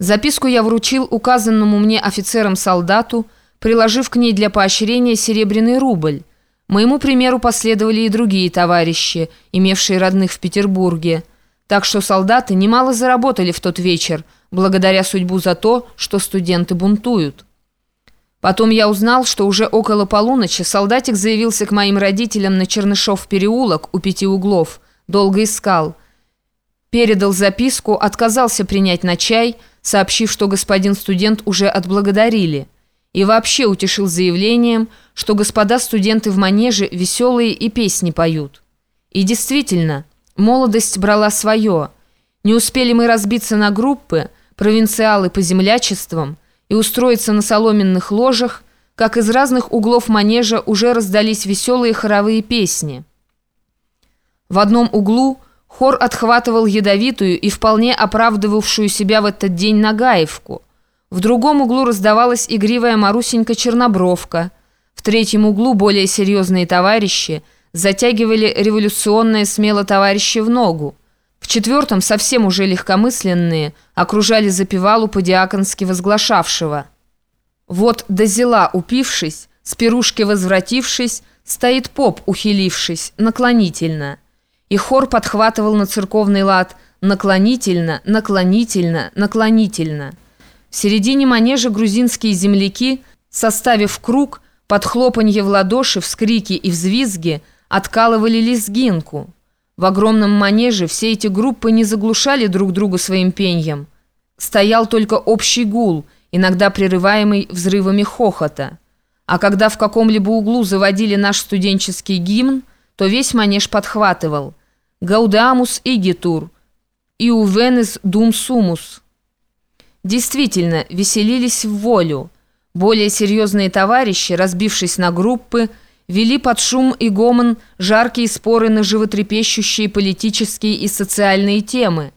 Записку я вручил указанному мне офицерам-солдату, приложив к ней для поощрения серебряный рубль. Моему примеру последовали и другие товарищи, имевшие родных в Петербурге. Так что солдаты немало заработали в тот вечер, благодаря судьбу за то, что студенты бунтуют. Потом я узнал, что уже около полуночи солдатик заявился к моим родителям на Чернышов переулок у пяти углов. Долго искал. Передал записку, отказался принять на чай – сообщив, что господин студент уже отблагодарили, и вообще утешил заявлением, что господа студенты в манеже веселые и песни поют. И действительно, молодость брала свое. Не успели мы разбиться на группы, провинциалы по землячествам, и устроиться на соломенных ложах, как из разных углов манежа уже раздались веселые хоровые песни. В одном углу – Хор отхватывал ядовитую и вполне оправдывавшую себя в этот день Нагаевку. В другом углу раздавалась игривая Марусенька Чернобровка. В третьем углу более серьезные товарищи затягивали революционное смело товарищи в ногу. В четвертом, совсем уже легкомысленные, окружали запевалу по-диаконски возглашавшего. Вот до зела упившись, с пирушки возвратившись, стоит поп, ухилившись, наклонительно – и хор подхватывал на церковный лад «наклонительно, наклонительно, наклонительно». В середине манежа грузинские земляки, составив круг, под хлопанье в ладоши, вскрики и взвизги, откалывали лезгинку. В огромном манеже все эти группы не заглушали друг друга своим пеньем. Стоял только общий гул, иногда прерываемый взрывами хохота. А когда в каком-либо углу заводили наш студенческий гимн, то весь манеж подхватывал – Гаудамус игитур, иувенес дум сумус. Действительно, веселились в волю. Более серьезные товарищи, разбившись на группы, вели под шум и гомон жаркие споры на животрепещущие политические и социальные темы.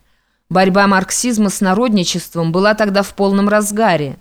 Борьба марксизма с народничеством была тогда в полном разгаре.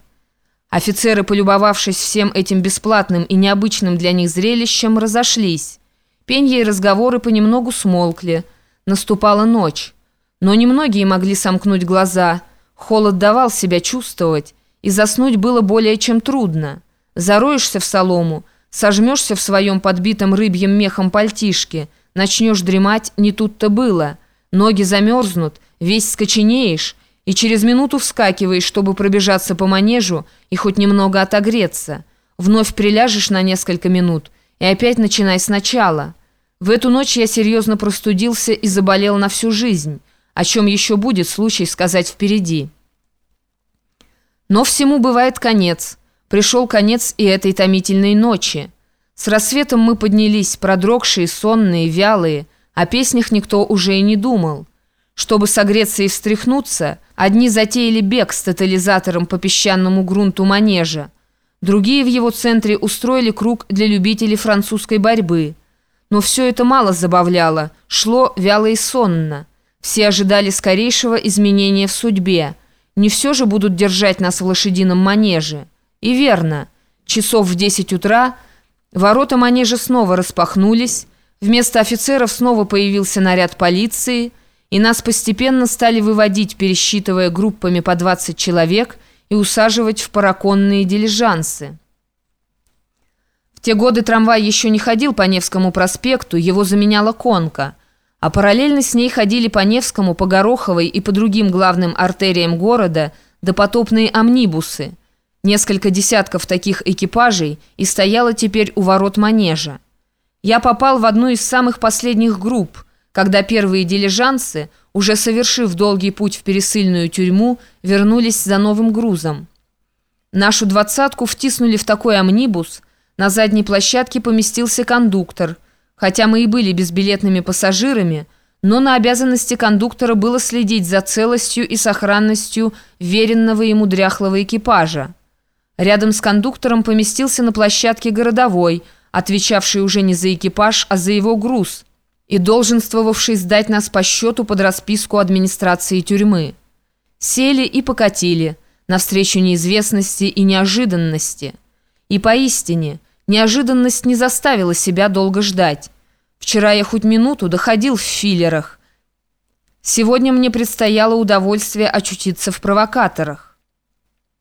Офицеры, полюбовавшись всем этим бесплатным и необычным для них зрелищем, разошлись. Пенья и разговоры понемногу смолкли – Наступала ночь, но немногие могли сомкнуть глаза. Холод давал себя чувствовать, и заснуть было более чем трудно. Зароешься в солому, сожмешься в своем подбитом рыбьем мехом пальтишке, начнешь дремать, не тут-то было. Ноги замерзнут, весь скоченеешь, и через минуту вскакиваешь, чтобы пробежаться по манежу и хоть немного отогреться. Вновь приляжешь на несколько минут и опять начинай сначала – в эту ночь я серьезно простудился и заболел на всю жизнь, о чем еще будет случай сказать впереди. Но всему бывает конец. Пришел конец и этой томительной ночи. С рассветом мы поднялись, продрогшие, сонные, вялые, о песнях никто уже и не думал. Чтобы согреться и встряхнуться, одни затеяли бег с тотализатором по песчаному грунту манежа, другие в его центре устроили круг для любителей французской борьбы – но все это мало забавляло, шло вяло и сонно. Все ожидали скорейшего изменения в судьбе. Не все же будут держать нас в лошадином манеже. И верно, часов в 10 утра ворота манежа снова распахнулись, вместо офицеров снова появился наряд полиции, и нас постепенно стали выводить, пересчитывая группами по 20 человек и усаживать в параконные дилижансы те годы трамвай еще не ходил по Невскому проспекту, его заменяла конка. А параллельно с ней ходили по Невскому, по Гороховой и по другим главным артериям города допотопные амнибусы. Несколько десятков таких экипажей и стояло теперь у ворот манежа. Я попал в одну из самых последних групп, когда первые дилижансы, уже совершив долгий путь в пересыльную тюрьму, вернулись за новым грузом. Нашу двадцатку втиснули в такой амнибус – на задней площадке поместился кондуктор. Хотя мы и были безбилетными пассажирами, но на обязанности кондуктора было следить за целостью и сохранностью веренного ему дряхлого экипажа. Рядом с кондуктором поместился на площадке городовой, отвечавший уже не за экипаж, а за его груз, и долженствовавший сдать нас по счету под расписку администрации тюрьмы. Сели и покатили, навстречу неизвестности и неожиданности. И поистине – Неожиданность не заставила себя долго ждать. Вчера я хоть минуту доходил в филлерах. Сегодня мне предстояло удовольствие очутиться в провокаторах.